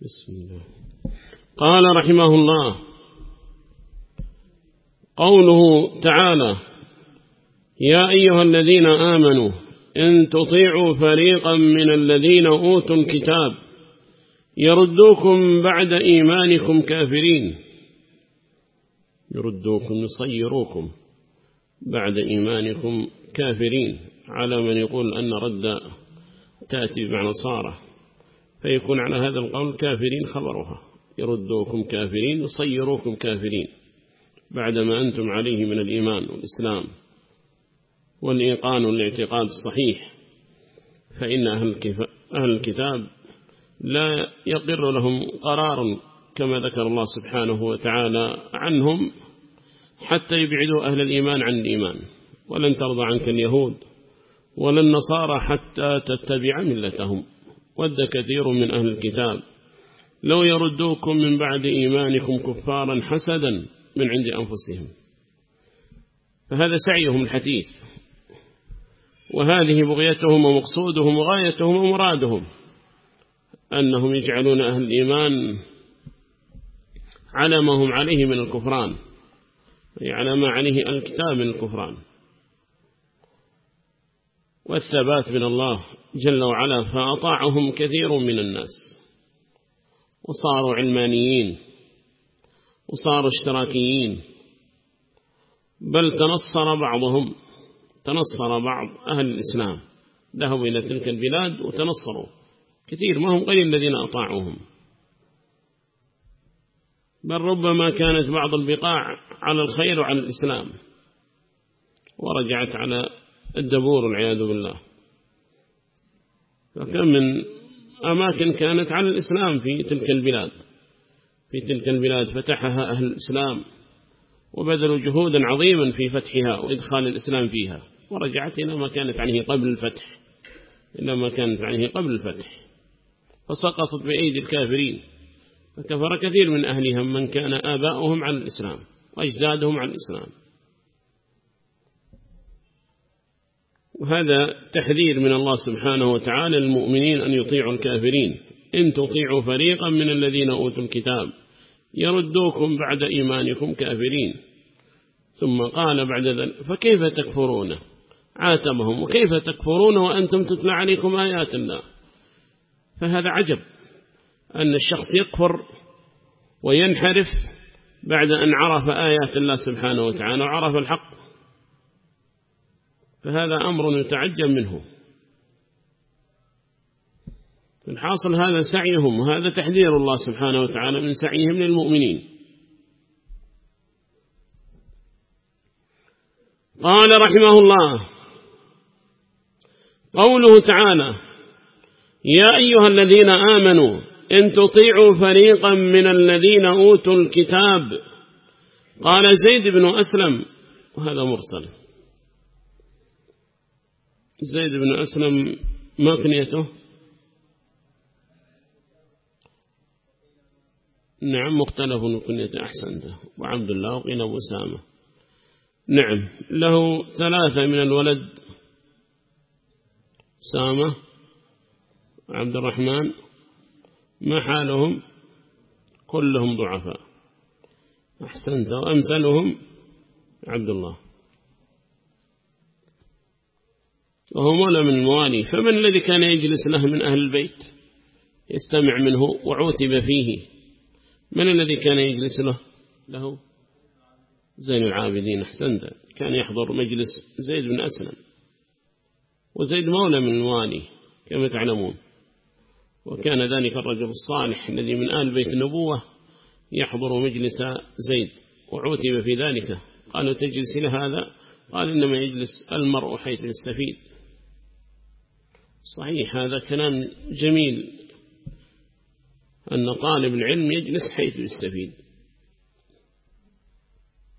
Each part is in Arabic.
بسم الله. قال رحمه الله قوله تعالى يا أيها الذين آمنوا إن تطيعوا فريقا من الذين أوتوا الكتاب يردوكم بعد إيمانكم كافرين. يردوكم يصيروكم بعد إيمانكم كافرين. على من يقول أن رد تأتي بمعنى صارة. فيكون على هذا القول كافرين خبرها يردوكم كافرين يصيروكم كافرين. بعدما أنتم عليه من الإيمان والإسلام والإيقان والاعتقاد الصحيح فإن أهل الكتاب لا يقر لهم قرار كما ذكر الله سبحانه وتعالى عنهم حتى يبعدوا أهل الإيمان عن الإيمان. ولن ترضى عنك اليهود ولا النصارى حتى تتبع ملتهم. ود كثير من أهل الكتاب. لو يردوكم من بعد إيمانكم كفارا حسدا من عند أنفسهم. فهذا سعيهم الحثيث وهذه بغيتهم ومقصودهم وغايتهم ومرادهم. أنهم يجعلون أهل الإيمان على ما هم عليه من الكفران. أي على ما عليه الكتاب من الكفران. والثبات من الله جل وعلا فأطاعهم كثير من الناس. وصاروا علمانيين وصاروا اشتراكيين. بل تنصر بعضهم تنصر بعض أهل الإسلام. ذهبوا إلى تلك البلاد وتنصروا. كثير ما هم قليل الذين أطاعوهم. بل ربما كانت بعض البقاع على الخير وعلى الإسلام. ورجعت على الدبور والعياذ بالله. فكم من أماكن كانت على الإسلام في تلك البلاد. في تلك البلاد فتحها أهل الإسلام وبذلوا جهودا عظيما في فتحها وإدخال الإسلام فيها. ورجعت إلى ما كانت عنه قبل الفتح. إلى ما كانت عنه قبل الفتح. فسقطت بأيدي الكافرين. فكفر كثير من أهلهم من كان آباؤهم على الإسلام وأجدادهم على الإسلام. وهذا تحذير من الله سبحانه وتعالى للمؤمنين أن يطيعوا الكافرين. إن تطيعوا فريقا من الذين أوتوا الكتاب يردوكم بعد إيمانكم كافرين. ثم قال بعد ذلك فكيف تكفرون؟ عاتمهم وكيف تكفرون وأنتم تتلى عليكم آيات الله؟ فهذا عجب أن الشخص يكفر وينحرف بعد أن عرف آيات الله سبحانه وتعالى وعرف الحق. فهذا أمر يتعجب منه. الحاصل هذا سعيهم وهذا تحذير الله سبحانه وتعالى من سعيهم للمؤمنين. قال رحمه الله قوله تعالى يا أيها الذين آمنوا إن تطيعوا فريقا من الذين أوتوا الكتاب. قال زيد بن أسلم وهذا مرسل. زيد بن أسلم ما كنيته نعم مختلف كنيته أحسنته وعبد الله وقيل سامة نعم له ثلاثة من الولد. سامة عبد الرحمن ما حالهم؟ كلهم ضعفاء. أحسنت. وأمثلهم عبد الله. وهو مولى من الموالي. فمن الذي كان يجلس له من أهل البيت؟ يستمع منه وعوتب فيه. من الذي كان يجلس له؟ له زين العابدين. أحسنت كان يحضر مجلس زيد بن أسلم. وزيد مولى من الموالي كما تعلمون. وكان ذلك الرجل الصالح الذي من آل بيت النبوة يحضر مجلس زيد. وعوتب في ذلك. قالوا تجلس لهذا؟ قال إنما يجلس المرء حيث يستفيد. صحيح هذا كلام جميل. أن طالب العلم يجلس حيث يستفيد.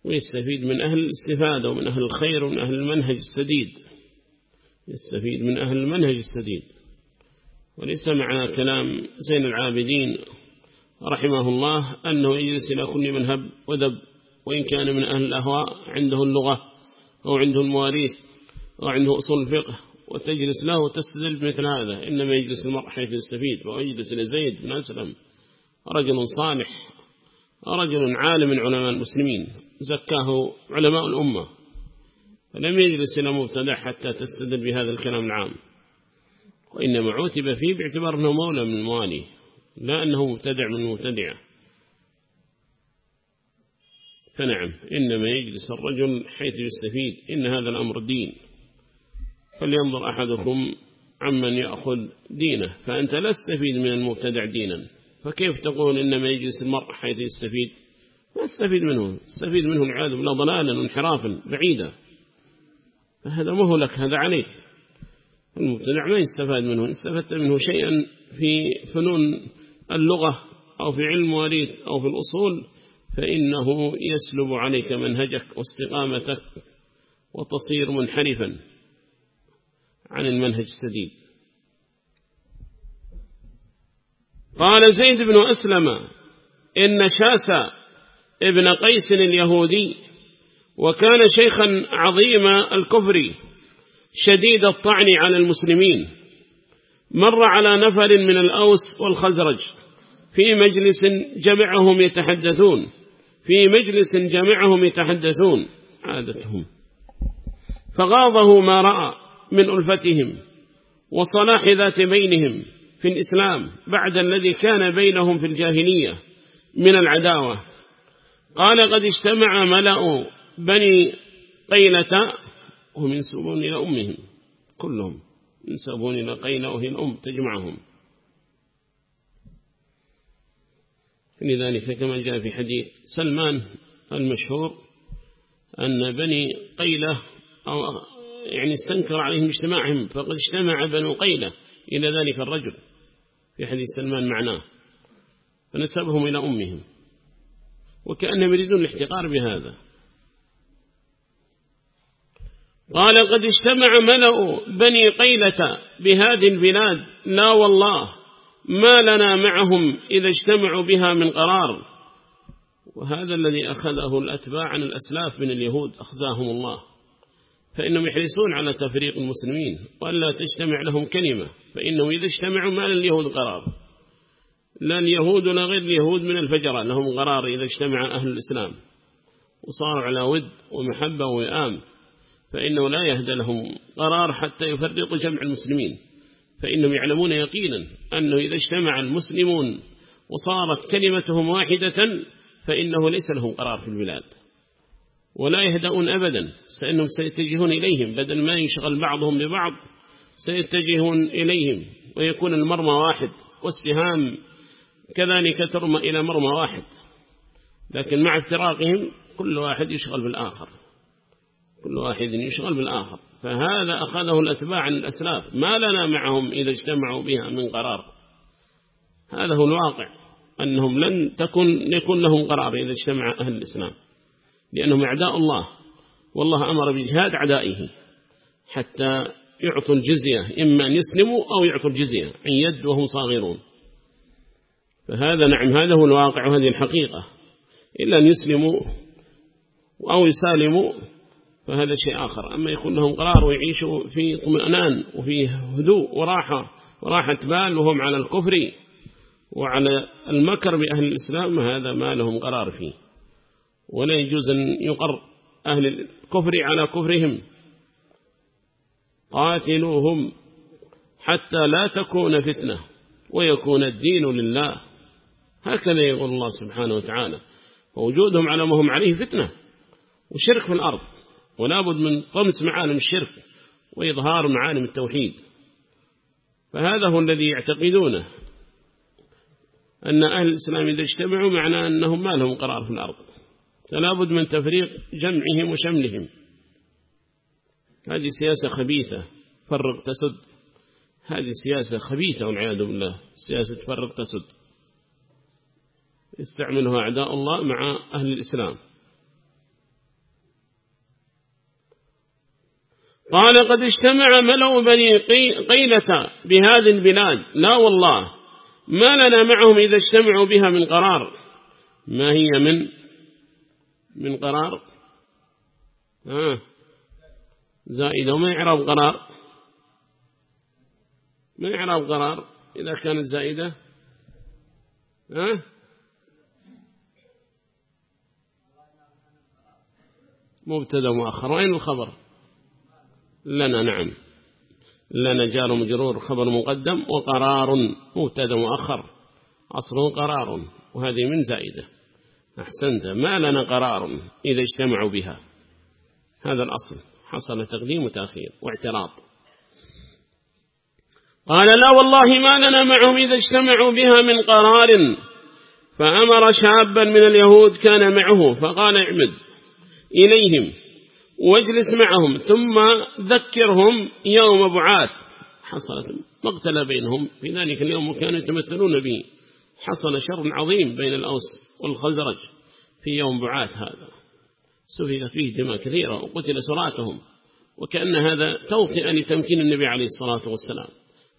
ويستفيد من أهل الاستفادة ومن أهل الخير ومن أهل المنهج السديد. يستفيد من أهل المنهج السديد. وليس معنى كلام زين العابدين رحمه الله أنه يجلس إلى كل منهب ودب وإن كان من أهل الأهواء عنده اللغة أو عنده المواريث أو عنده أصول الفقه. وتجلس له وتستدل بمثل هذا. إنما يجلس المرء حيث يستفيد ويجلس إلى زيد بن أسلم. رجل صالح رجل عالم من علماء المسلمين زكاه علماء الأمة. فلم يجلس إلى مبتدع حتى تستدل بهذا الكلام العام. وإنما عوتب فيه باعتبار أنه مولى من الموالي لا أنه مبتدع من مبتدعه فنعم إنما يجلس الرجل حيث يستفيد. إن هذا الأمر دين. فلينظر أحدكم عمن يأخذ دينه فأنت لا تستفيد من المبتدع دينا. فكيف تقول إنما يجلس المرء حيث يستفيد؟ ما تستفيد منه تستفيد منه العياذ بالله ضلالا وانحرافا بعيدا. فهذا ما هو لك هذا عليك. المبتدع ما يستفاد منه استفدت منه شيئا في فنون اللغة أو في علم مواريث أو في الأصول فإنه يسلب عليك منهجك واستقامتك وتصير منحرفا. عن المنهج السديد. قال زيد بن أسلم إن شاس ابن قيس اليهودي وكان شيخا عظيم الكفر شديد الطعن على المسلمين مر على نفر من الأوس والخزرج في مجلس جمعهم يتحدثون في مجلس جمعهم يتحدثون. عادتهم. فغاضه ما رأى. من ألفتهم وصلاح ذات بينهم في الإسلام بعد الذي كان بينهم في الجاهلية من العداوة. قال قد اجتمع ملأ بني قيلة وهم ينسبون إلى أمهم كلهم ينسبون إلى قيلة وهي الأم تجمعهم. لذلك كما جاء في حديث سلمان المشهور أن بني قيلة أو يعني استنكر عليهم اجتماعهم فقد اجتمع بنو قيلة إلى ذلك الرجل في حديث سلمان معناه فنسبهم إلى أمهم وكأنهم يريدون الاحتقار بهذا. قال قد اجتمع ملأ بني قيلة بهذه البلاد لا والله ما لنا معهم إذا اجتمعوا بها من قرار. وهذا الذي أخذه الأتباع عن الأسلاف من اليهود أخزاهم الله. فإنهم يحرصون على تفريق المسلمين وألا تجتمع لهم كلمة فإنهم إذا اجتمعوا ما لليهود قرار. لا اليهود ولا غير اليهود من الفجرة لهم قرار إذا اجتمع أهل الإسلام. وصاروا على ود ومحبة وإئام فإنه لا يهدى لهم قرار حتى يفرقوا جمع المسلمين. فإنهم يعلمون يقينا أنه إذا اجتمع المسلمون وصارت كلمتهم واحدة فإنه ليس لهم قرار في البلاد. ولا يهدأون أبدا سأنهم سيتجهون إليهم بدل ما يشغل بعضهم ببعض سيتجهون إليهم ويكون المرمى واحد والسهام كذلك ترمى إلى مرمى واحد. لكن مع افتراقهم كل واحد يشغل بالآخر كل واحد يشغل بالآخر. فهذا أخذه الأتباع عن الأسلاف ما لنا معهم إذا اجتمعوا بها من قرار. هذا هو الواقع أنهم لن تكن يكون لهم قرار إذا اجتمع أهل الإسلام. لأنهم أعداء الله. والله أمر بجهاد أعدائه حتى يعطوا الجزية إما أن يسلموا أو يعطوا الجزية عن يد وهم صاغرون. فهذا نعم هذا هو الواقع وهذه الحقيقة. إلا أن يسلموا أو يسالموا فهذا شيء آخر. أما يكون لهم قرار ويعيشوا في طمأنان وفي هدوء وراحة وراحة بال وهم على الكفر وعلى المكر بأهل الإسلام هذا ما لهم قرار فيه. ولا يجوز أن يقر أهل الكفر على كفرهم. قاتلوهم حتى لا تكون فتنة ويكون الدين لله. هكذا يقول الله سبحانه وتعالى. ووجودهم على ما هم عليه فتنة وشرك في الأرض. ولا بد من طمس معالم الشرك وإظهار معالم التوحيد. فهذا هو الذي يعتقدونه. أن أهل الإسلام إذا اجتمعوا معنى أنهم ما لهم قرار في الأرض. فلا بد من تفريق جمعهم وشملهم. هذه سياسة خبيثة فرق تسد. هذه سياسة خبيثة والعياذ بالله سياسة فرق تسد. يستعملها أعداء الله مع أهل الإسلام. قال قد اجتمع ملو بني قيلة بهذه البلاد. لا والله ما لنا معهم إذا اجتمعوا بها من قرار. ما هي من من قرار؟ زائد زائدة وما إعراب قرار؟ ما إعراب قرار؟ إذا كانت زائدة ها؟ مبتدا مؤخر. وين الخبر؟ لنا نعم. لنا جار مجرور خبر مقدم وقرار مبتدا مؤخر. أصله قرار وهذه من زائدة. أحسنت. ما لنا قرار إذا اجتمعوا بها. هذا الأصل. حصل تقديم وتأخير واعتراض. قال لا والله ما لنا معهم إذا اجتمعوا بها من قرار. فأمر شابا من اليهود كان معه فقال اعمد إليهم واجلس معهم ثم ذكرهم يوم بعاث حصلت مقتل بينهم. في ذلك اليوم وكانوا يتمثلون به. حصل شر عظيم بين الأوس والخزرج في يوم بعاث هذا. سفك فيه دماء كثيرة وقتل سراتهم. وكأن هذا توطئ لتمكين النبي عليه الصلاة والسلام.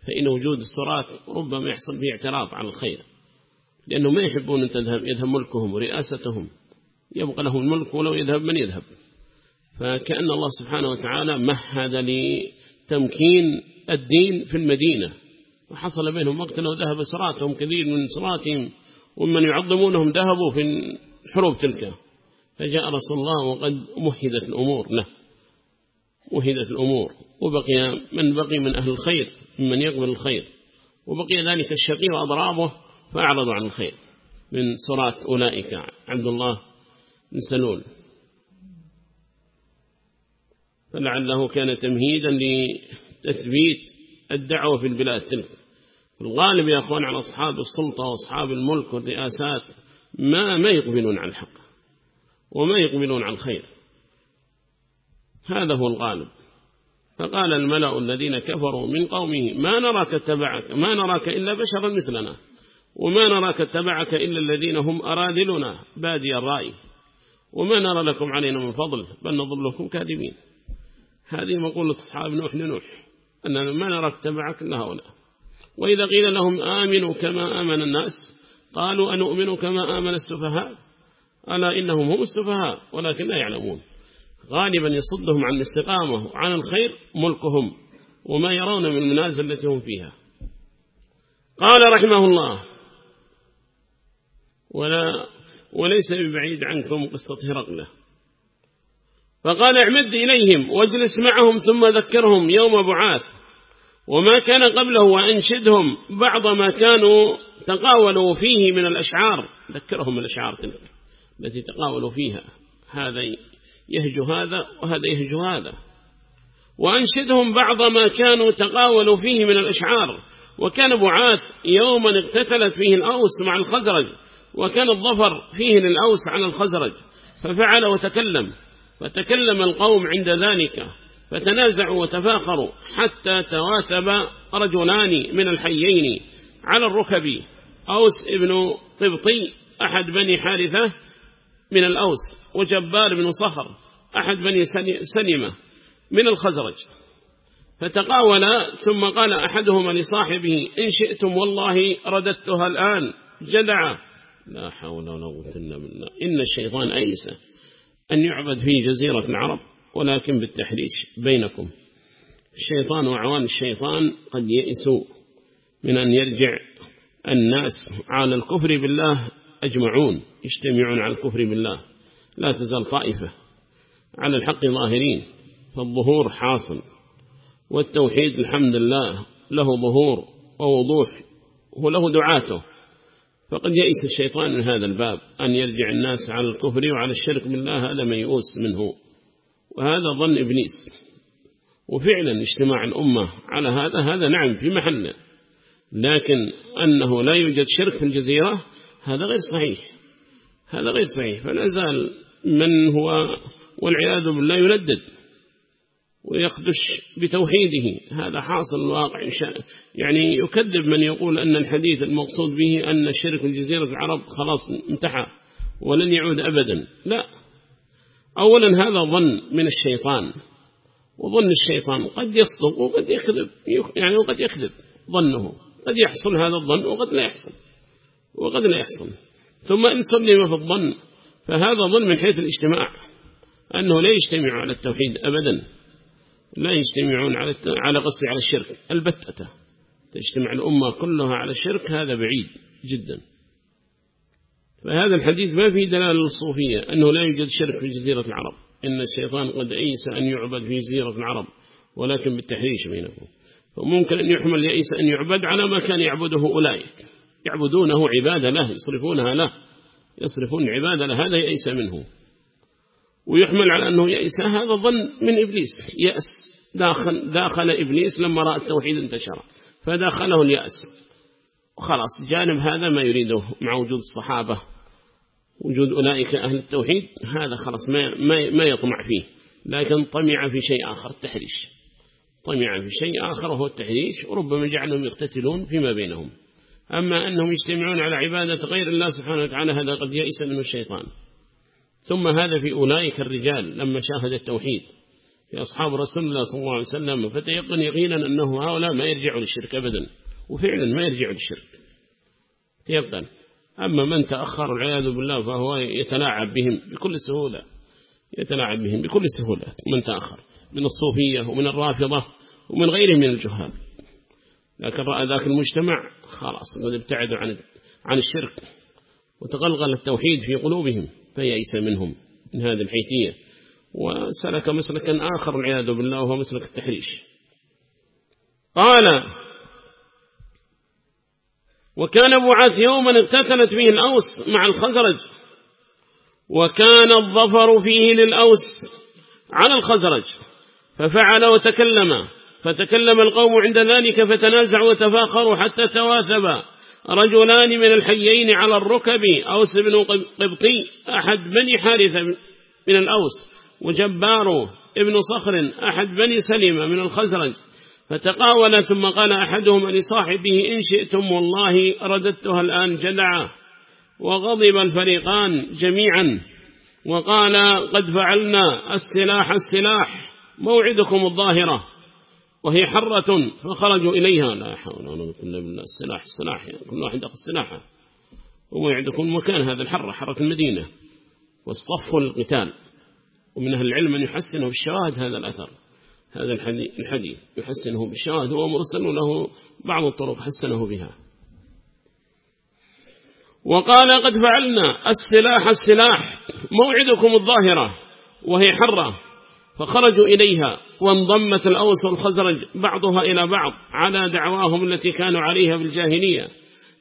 فإن وجود السرات ربما يحصل به اعتراض على الخير. لأنه ما يحبون أن تذهب يذهب ملكهم ورئاستهم. يبقى لهم الملك ولو يذهب من يذهب. فكأن الله سبحانه وتعالى مهد لتمكين الدين في المدينة. وحصل بينهم مقتل وذهب سراتهم كثير من سراتهم ومن يعظمونهم ذهبوا في الحروب تلك. فجاء رسول الله وقد مهدت الأمور. له مهدت الأمور. وبقي من بقي من أهل الخير ممن يقبل الخير. وبقي ذلك الشقي وأضرابه فأعرضوا عن الخير. من سرات أولئك عبد الله بن سلول. فلعله كان تمهيدا لتثبيت الدعوة في البلاد تلك. الغالب يا أخوان على أصحاب السلطة وأصحاب الملك والرئاسات ما ما يقبلون على الحق وما يقبلون على الخير. هذا هو الغالب. فقال الملأ الذين كفروا من قومه ما نراك اتبعك ما نراك إلا بشرا مثلنا وما نراك اتبعك إلا الذين هم أرادلنا بادي الرأي وما نرى لكم علينا من فضل بل نظلكم كاذبين. هذه مقولة أصحاب نوح لنوح أننا ما نراك اتبعك إلا هؤلاء. وإذا قيل لهم آمنوا كما آمن الناس قالوا أنؤمن كما آمن السفهاء؟ ألا إنهم هم السفهاء ولكن لا يعلمون. غالبا يصدهم عن الاستقامة وعن الخير ملكهم وما يرون من المنازل التي هم فيها. قال رحمه الله ولا وليس ببعيد عنكم قصة هرقلة. فقال اعمد إليهم واجلس معهم ثم ذكرهم يوم بعاث. وما كان قبله وأنشدهم بعض ما كانوا تقاولوا فيه من الأشعار. ذكرهم الأشعار تلك التي تقاولوا فيها. هذا يهج هذا وهذا يهج هذا. وأنشدهم بعض ما كانوا تقاولوا فيه من الأشعار. وكان بعاث يوما اقتتلت فيه الأوس مع الخزرج وكان الظفر فيه للأوس على الخزرج ففعل وتكلم. فتكلم القوم عند ذلك. فتنازعوا وتفاخروا حتى تواتب رجلان من الحيين على الركب. أوس ابن قبطي أحد بني حارثة من الأوس وجبار بن صخر أحد بني سلمة من الخزرج. فتقاول ثم قال أحدهما لصاحبه إن شئتم والله رددتها الآن. جدع. لا حول ولا قوة إلا بالله. إن الشيطان أيس أن يعبد في جزيرة العرب. ولكن بالتحريش بينكم. الشيطان وعوان الشيطان قد يئسوا من أن يرجع الناس على الكفر بالله أجمعون يجتمعون على الكفر بالله. لا تزال طائفة على الحق ظاهرين فالظهور حاصل والتوحيد الحمد لله له ظهور ووضوح وله دعاته. فقد يئس الشيطان من هذا الباب أن يرجع الناس على الكفر وعلى الشرك بالله هذا ميؤوس منه. وهذا ظن إبليس. وفعلا اجتماع الأمة على هذا هذا نعم في محله لكن أنه لا يوجد شرك في الجزيرة هذا غير صحيح. هذا غير صحيح. فلا زال من هو والعياذ بالله يندد ويخدش بتوحيده. هذا حاصل الواقع يعني يكذب من يقول أن الحديث المقصود به أن الشرك في جزيرة العرب خلاص انتحى ولن يعود أبدا. لا. أولا هذا ظن من الشيطان وظن الشيطان قد يصدق وقد يكذب يعني وقد يكذب ظنه قد يحصل هذا الظن وقد لا يحصل وقد لا يحصل. ثم إن سلم في الظن فهذا ظن من حيث الاجتماع أنه لا يجتمع على التوحيد أبدا لا يجتمعون على على قصد على الشرك البتة تجتمع الأمة كلها على الشرك هذا بعيد جدا. فهذا الحديث ما فيه دلالة الصوفية أنه لا يوجد شرك في جزيرة العرب إن الشيطان قد أيس أن يعبد في زيرة العرب ولكن بالتحريش بينهم فممكن أن يحمل يئس أن يعبد على ما كان يعبده أولئك. يعبدونه عبادة له يصرفونها له يصرفون عبادة له هذا يئس منه. ويحمل على أنه يئس هذا ظن من إبليس يأس داخل, داخل إبليس لما رأى التوحيد انتشر فداخله اليأس. وخلاص جانب هذا ما يريده مع وجود الصحابة وجود أولئك أهل التوحيد هذا خلاص ما, ما, ما يطمع فيه. لكن طمع في شيء آخر التحريش. طمع في شيء آخر وهو التحريش وربما جعلهم يقتتلون فيما بينهم. أما أنهم يجتمعون على عبادة غير الله سبحانه وتعالى هذا قد يئس منه الشيطان. ثم هذا في أولئك الرجال لما شاهد التوحيد. في أصحاب رسول الله صلى الله عليه وسلم فتيقن يقينا أنه هؤلاء ما يرجعوا للشرك أبدا. وفعلا ما يرجعوا للشرك تيقن أما من تأخر والعياذ بالله فهو يتلاعب بهم بكل سهولة. يتلاعب بهم بكل سهولة. من تأخر. من الصوفية ومن الرافضة ومن غيرهم من الجهال. لكن رأى ذاك المجتمع خلاص قد ابتعدوا عن عن الشرك وتغلغل التوحيد في قلوبهم فيأس منهم من هذه الحيثية. وسلك مسلكا آخر والعياذ بالله وهو مسلك التحريش. قال وكان بعث يوما اقتتلت فيه الأوس مع الخزرج وكان الظفر فيه للأوس على الخزرج ففعل وتكلم فتكلم القوم عند ذلك فتنازعوا وتفاخروا حتى تواثبا رجلان من الحيين على الركب أوس بن قبطي أحد بني حارثة من الأوس وجبار ابن صخر أحد بني سلمة من الخزرج. فتقاول ثم قال أحدهم لصاحبه إن شئتم والله رددتها الآن جدعا وغضب الفريقان جميعا وقال قد فعلنا السلاح السلاح موعدكم الظاهرة وهي حرة فخرجوا إليها لا حول ولا قوة إلا بالله السلاح السلاح يعني كل واحد أخذ سلاحه وموعدكم مكان هذا الحرة حرة المدينة واصطفوا القتال ومن أهل العلم أن يحسنه بالشواهد هذا الأثر هذا الحديث يحسنه بالشواهد هو مرسل له بعض الطرق حسنه بها. وقال قد فعلنا السلاح السلاح موعدكم الظاهرة وهي حرة فخرجوا إليها وانضمت الأوس والخزرج بعضها إلى بعض على دعواهم التي كانوا عليها في الجاهلية.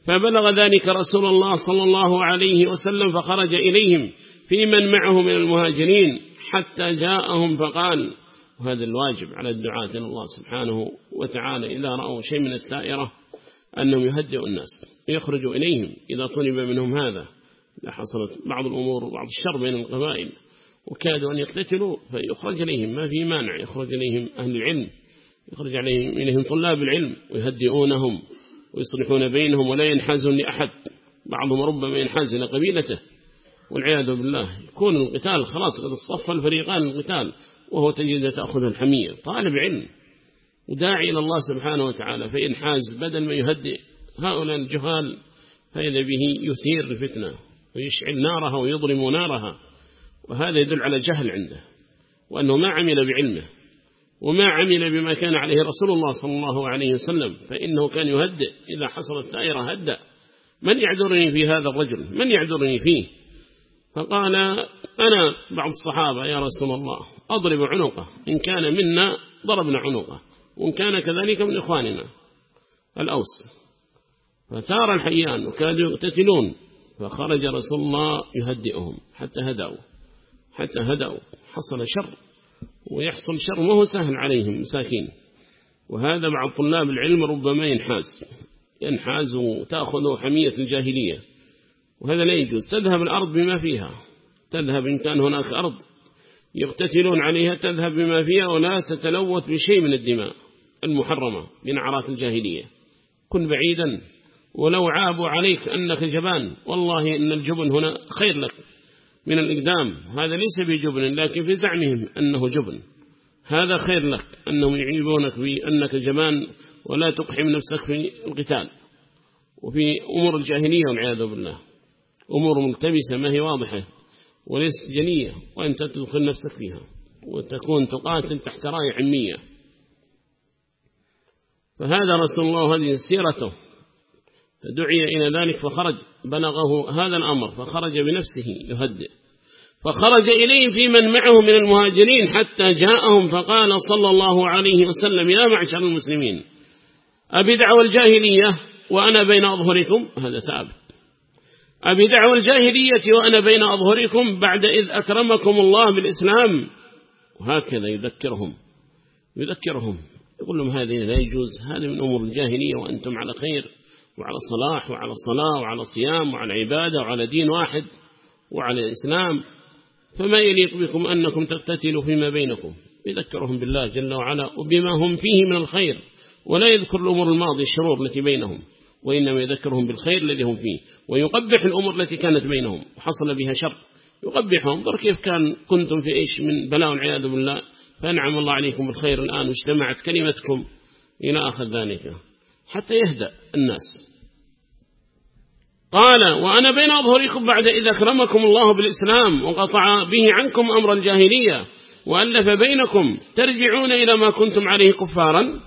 فبلغ ذلك رسول الله صلى الله عليه وسلم فخرج إليهم في من معه من المهاجرين حتى جاءهم فقال وهذا الواجب على الدعاة إلى الله سبحانه وتعالى إذا رأوا شيء من الثائرة أنهم يهدئوا الناس ويخرجوا إليهم إذا طلب منهم هذا لا حصلت بعض الأمور وبعض الشر بين القبائل وكادوا أن يقتتلوا فيخرج إليهم ما في مانع يخرج إليهم أهل العلم يخرج عليهم إليهم طلاب العلم ويهدئونهم ويصلحون بينهم ولا ينحازون لأحد. بعضهم ربما ينحاز إلى قبيلته والعياذ بالله يكون القتال خلاص قد اصطف الفريقان القتال. وهو تجد تأخذ الحمية طالب علم وداعي إلى الله سبحانه وتعالى فينحاز بدل ما يهدئ هؤلاء الجهال فإذا به يثير الفتنة ويشعل نارها ويضرم نارها وهذا يدل على جهل عنده وأنه ما عمل بعلمه وما عمل بما كان عليه رسول الله صلى الله عليه وسلم فإنه كان يهدئ. إذا حصلت ثائرة هدأ. من يعذرني في هذا الرجل؟ من يعذرني فيه؟ فقال أنا بعض الصحابة يا رسول الله أضرب عنقه إن كان منا ضربنا عنقه وإن كان كذلك من إخواننا. الأوس. فثار الحيان وكادوا يقتتلون فخرج رسول الله يهدئهم حتى هدأوا حتى هدأوا. حصل شر ويحصل شر وهو سهل عليهم مساكين. وهذا بعض طلاب العلم ربما ينحاز ينحاز وتأخذ حمية الجاهلية. وهذا لا يجوز تذهب الأرض بما فيها. تذهب إن كان هناك أرض يقتتلون عليها تذهب بما فيها ولا تتلوث بشيء من الدماء المحرمة من عرات الجاهلية. كن بعيدا ولو عابوا عليك أنك جبان والله إن الجبن هنا خير لك من الإقدام. هذا ليس بجبن لكن في زعمهم أنه جبن. هذا خير لك أنهم يعيبونك بأنك جبان ولا تقحم نفسك في القتال. وفي أمور الجاهلية والعياذ بالله أمور ملتبسة ما هي واضحة. وليست جنية وأنت تدخل نفسك فيها وتكون تقاتل تحت راية علمية. فهذا رسول الله هذه سيرته. فدعي إلى ذلك فخرج بلغه هذا الأمر فخرج بنفسه يهدئ. فخرج إليهم في من معه من المهاجرين حتى جاءهم فقال صلى الله عليه وسلم يا معشر المسلمين أبي دعوى الجاهلية وأنا بين أظهركم؟ هذا ثابت. أبي دعوى الجاهلية وأنا بين أظهركم بعد إذ أكرمكم الله بالإسلام. وهكذا يذكرهم يذكرهم يقول لهم هذه لا يجوز هذه من أمور الجاهلية وأنتم على خير وعلى صلاح وعلى صلاة وعلى صيام وعلى عبادة وعلى دين واحد وعلى الإسلام. فما يليق بكم أنكم تقتتلوا فيما بينكم؟ يذكرهم بالله جل وعلا وبما هم فيه من الخير. ولا يذكر الأمور الماضية الشرور التي بينهم. وإنما يذكرهم بالخير الذي هم فيه. ويقبح الأمور التي كانت بينهم. وحصل بها شر. يقبحهم. انظر كيف كان كنتم في إيش من بلاء والعياذ بالله. فأنعم الله عليكم بالخير الآن. واجتمعت كلمتكم إلى آخر ذلك. حتى يهدأ الناس. قال وأنا بين أظهركم بعد إذا أكرمكم الله بالإسلام وقطع به عنكم أمر الجاهلية وألف بينكم. ترجعون إلى ما كنتم عليه كفارا.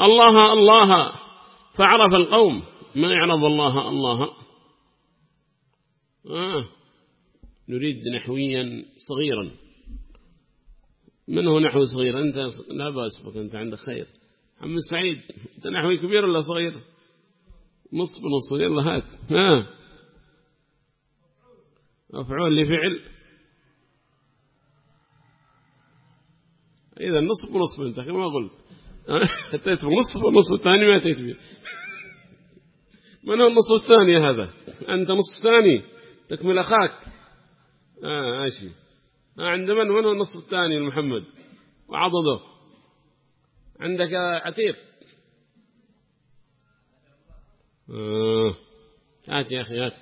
الله الله. فعرف القوم ما يعرف الله الله. آه. نريد نحويا صغيرا. من هو نحو صغير؟ أنت لا بأس بك أنت عندك خير. عم سعيد أنت نحوي كبير ولا صغير؟ نصف نصف يلا هات. ها. مفعول لفعل. إذا نصف ونصف أنت كما قلت. أتيت بنصف والنصف الثاني ما أتيت به من هو النصف الثاني هذا؟ أنت نصف ثاني. تكمل أخاك. آه ماشي آه عند من؟ من هو النصف الثاني المحمد وعضده. عندك عتيق. آه. هات يا أخي هات.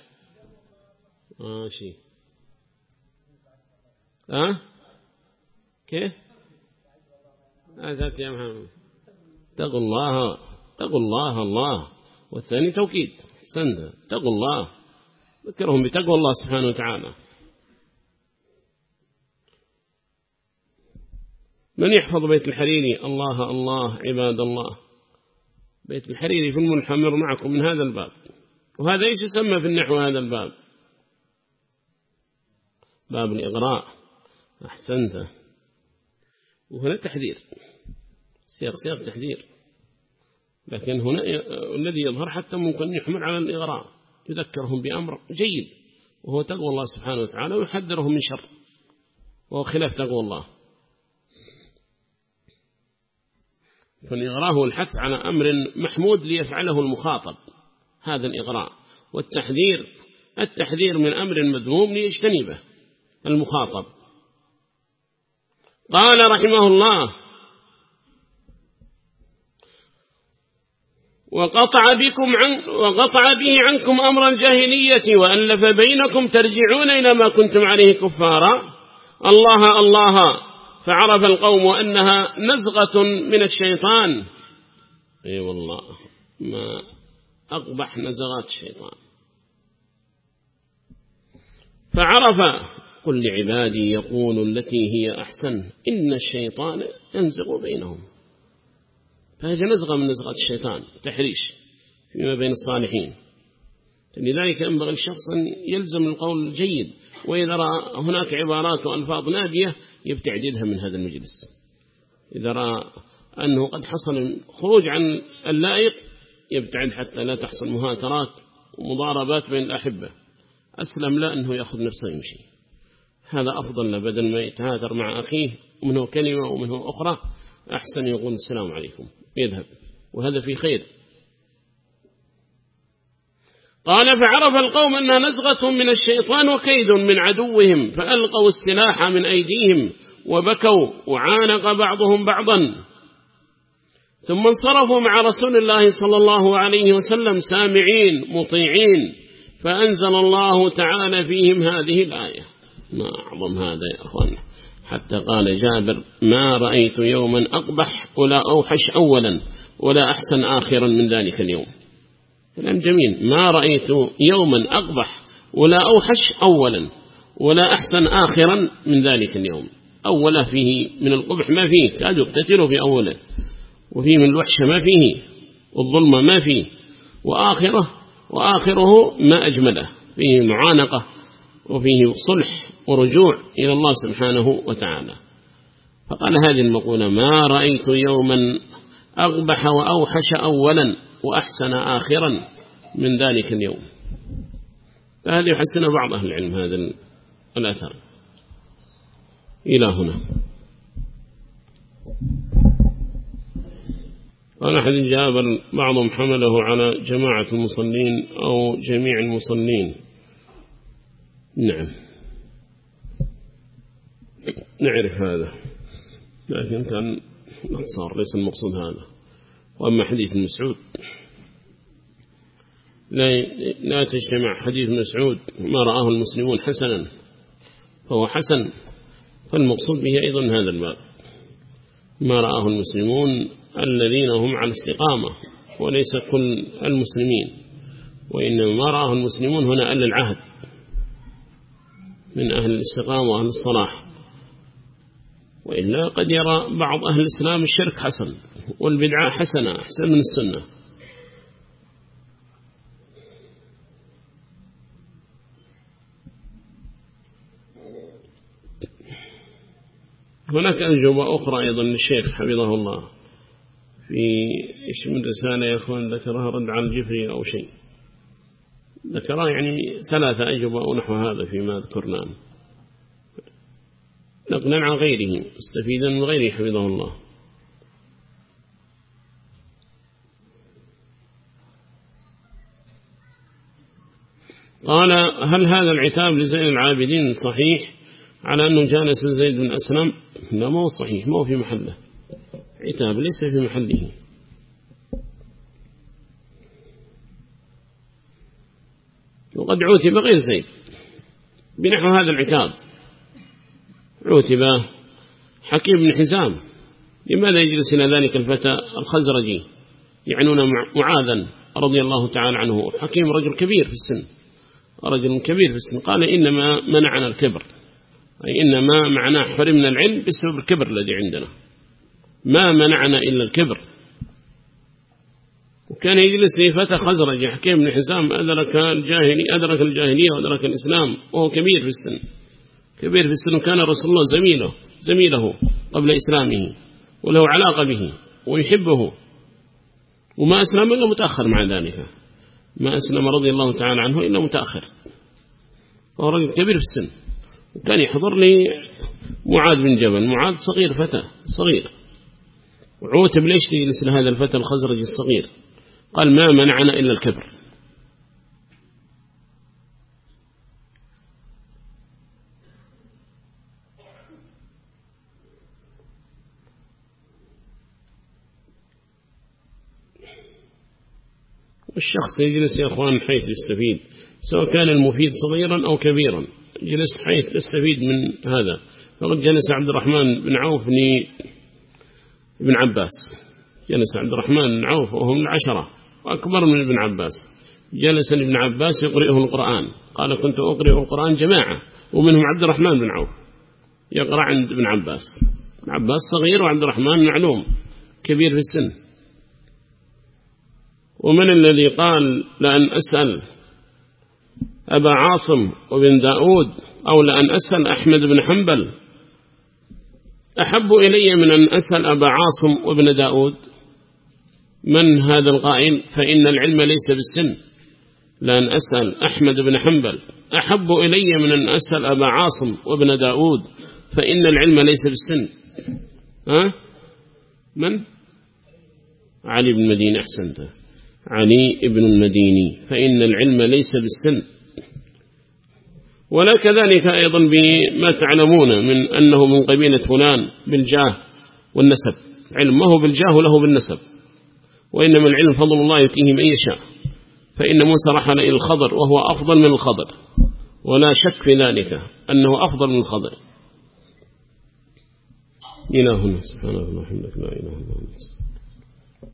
ماشي. ها آه. كيف؟ هات يا محمد. اتقوا الله اتقوا الله الله. والثاني توكيد سند اتقوا الله. ذكرهم بتقوى الله سبحانه وتعالى. من يحفظ بيت الحريري؟ الله الله عباد الله. بيت الحريري في المنحمر معكم من هذا الباب. وهذا إيش يسمى في النحو هذا الباب؟ باب الإغراء. أحسنت. وهنا تحذير. سياق سياق تحذير. لكن هنا الذي يظهر حتى ممكن يحمل على الإغراء. يذكرهم بأمر جيد وهو تقوى الله سبحانه وتعالى ويحذرهم من شر. وهو خلاف تقوى الله. فالإغراء هو الحث على أمر محمود ليفعله المخاطب. هذا الإغراء. والتحذير التحذير من أمر مذموم ليجتنبه المخاطب. قال رحمه الله وقطع بكم عن وقطع به عنكم أمر الجاهلية وألف بينكم ترجعون إلى ما كنتم عليه كفارا. الله الله. فعرف القوم أنها نزغة من الشيطان. أي والله ما أقبح نزغات الشيطان. فعرف قل لعبادي يقول التي هي أحسن. إن الشيطان ينزغ بينهم. فهذه نزغة من نزغات الشيطان تحريش فيما بين الصالحين. لذلك ينبغي الشخص أن يلزم القول الجيد وإذا رأى هناك عبارات وألفاظ نادية يبتعدها من هذا المجلس. إذا رأى أنه قد حصل خروج عن اللائق يبتعد حتى لا تحصل مهاترات ومضاربات بين الأحبة. أسلم لا أنه يأخذ نفسه يمشي هذا أفضل له بدل ما يتهاتر مع أخيه ومنه كلمة ومنه أخرى أحسن يقول السلام عليكم. يذهب وهذا في خير. قال فعرف القوم أنها نزغة من الشيطان وكيد من عدوهم فألقوا السلاح من أيديهم وبكوا وعانق بعضهم بعضا. ثم انصرفوا مع رسول الله صلى الله عليه وسلم سامعين مطيعين. فأنزل الله تعالى فيهم هذه الآية. ما أعظم هذا يا أخوانا حتى قال جابر ما رأيت يوما أقبح ولا أوحش أولا ولا أحسن آخرا من ذلك اليوم. كلام جميل. ما رأيت يوما أقبح ولا أوحش أولا ولا أحسن آخرا من ذلك اليوم. أولا فيه من القبح ما فيه كاد يقتتل في أوله وفيه من الوحش ما فيه والظلم ما فيه وآخره وآخره ما أجمله. فيه معانقة وفيه صلح ورجوع إلى الله سبحانه وتعالى. فقال هذه المقولة ما رأيت يوما أغبح وأوحش أولا وأحسن آخرا من ذلك اليوم. فهذا يحسن بعض أهل العلم هذا الأثر إلى هنا. قال أحد جابر بعضهم حمله على جماعة المصلين أو جميع المصلين. نعم. نعرف هذا. لكن كان اختصار ليس المقصود هذا. وأما حديث مسعود لا لا تجتمع حديث مسعود ما رآه المسلمون حسنا. فهو حسن. فالمقصود به أيضا هذا الباب. ما رآه المسلمون الذين هم على استقامة وليس كل المسلمين. وإنما ما رآه المسلمون هنا أهل العهد. من أهل الاستقامة وأهل الصلاح. وإلا قد يرى بعض أهل الإسلام الشرك حسن والبدعة حسنة أحسن من السنة. هناك أجوبة أخرى أيضا للشيخ حفظه الله في إيش من رسالة يا أخوان ذكرها رد على الجفري أو شيء. ذكرها يعني ثلاثة أجوبة أو نحو هذا فيما ذكرنا نقلا عن غيره استفيدا من غيره حفظه الله. قال هل هذا العتاب لزين العابدين صحيح؟ على أنه جالس زيد بن أسلم؟ لا ما هو صحيح ما هو في محله. عتاب ليس في محله. وقد عوتب غير زيد بنحو هذا العتاب. عوتب حكيم بن حزام. لماذا يجلس إلى ذلك الفتى الخزرجي؟ يعنون معاذا رضي الله تعالى عنه. حكيم رجل كبير في السن. رجل كبير في السن. قال إنما منعنا الكبر. أي إنما معناه حرمنا العلم بسبب الكبر الذي عندنا. ما منعنا إلا الكبر. وكان يجلس لي فتى خزرج حكيم بن حزام أدرك الجاهلي أدرك الجاهلية وأدرك الإسلام وهو كبير في السن. كبير في السن كان رسول الله زميله زميله قبل إسلامه وله علاقة به ويحبه. وما أسلم إلا متأخر مع ذلك. ما أسلم رضي الله تعالى عنه إلا متأخر. وهو رجل كبير في السن. وكان يحضر لي معاذ بن جبل. معاذ صغير فتى صغير. وعوتب ليش تجلس لهذا الفتى الخزرج الصغير؟ قال ما منعنا إلا الكبر. والشخص يجلس يا أخوان حيث يستفيد سواء كان المفيد صغيرا أو كبيرا جلس حيث تستفيد من هذا. فقد جلس عبد الرحمن بن عوف بن عباس. جلس عبد الرحمن بن عوف وهو من العشرة. وأكبر من ابن عباس. جلس ابن عباس يقرئه القرآن. قال كنت أقرئ القرآن جماعة ومنهم عبد الرحمن بن عوف. يقرأ عند ابن عباس. ابن عباس صغير وعبد الرحمن معلوم كبير في السن. ومن الذي قال لأن أسأل أبا عاصم وبن داود أو لأن أسأل أحمد بن حنبل أحب إلي من أن أسأل أبا عاصم وابن داود. من هذا القائل؟ فإن العلم ليس بالسن. لأن أسأل أحمد بن حنبل أحب إلي من أن أسأل أبا عاصم وابن داود فإن العلم ليس بالسن. ها؟ من؟ علي بن المديني أحسنت. علي بن المديني فإن العلم ليس بالسن. ولا كذلك أيضا بما تعلمون من أنه من قبيلة فلان بالجاه والنسب. علم ما هو بالجاه وله بالنسب. وإنما العلم فضل الله يتيه من يشاء. فإن موسى رحل إلى الخضر وهو أفضل من الخضر ولا شك في ذلك أنه أفضل من الخضر. إلهنا سبحانه وتعالى لا إله إلا الله